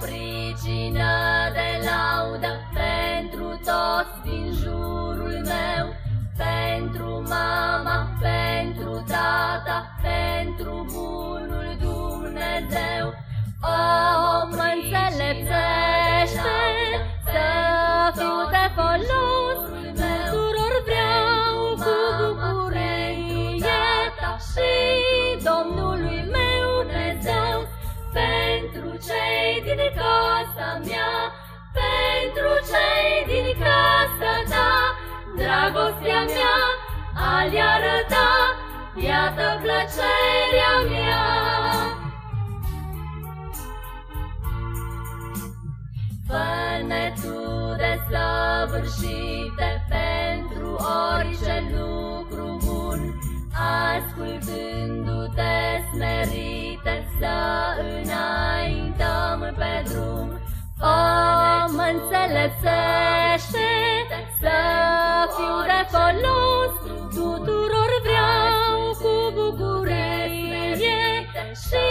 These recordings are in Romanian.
pricina cei din casa mea, pentru cei din casa ta, dragostea mea, a-l arăta, iată plăcerea mea. Fă-ne tu de săvârșite pentru orice lucru bun, ascultându-te O, mă înțelepțește să fiu de folos, tuturor vreau cu bucurie și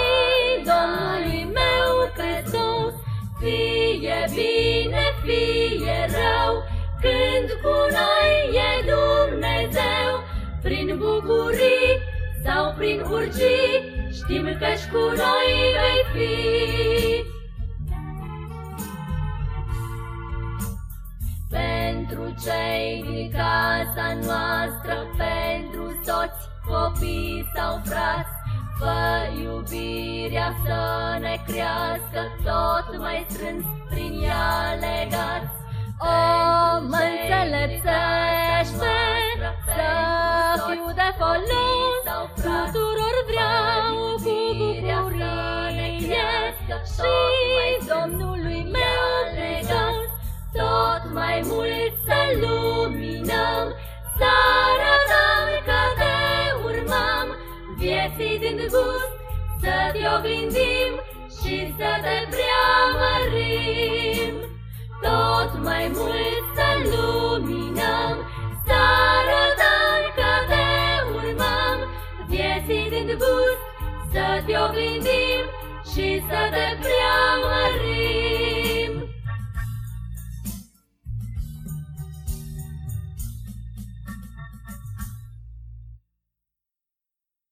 Domnului meu Hristos. Fie bine, fie rău, când cu noi e Dumnezeu, prin bucurii sau prin urgii, știm că-și cu noi vei fi. Cei din casa noastră, pentru soți, copii sau frați, Fă iubirea să ne crească tot mai strâns prin ea legați. O, mă înțelepțește să fiu de folos, tuturor vreau cu bucurie și Domnului meu Hristos tot mai mult să luminăm, să arătăm că te urmăm, vieții din gust, să te oglindim și să te preamărim. Tot mai mult să luminăm, să arătăm că te urmăm, vieții din gust, să te oglindim și să te preamărim.